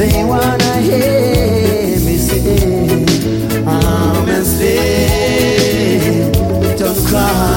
They wanna hear me say, come and stay. Don't cry.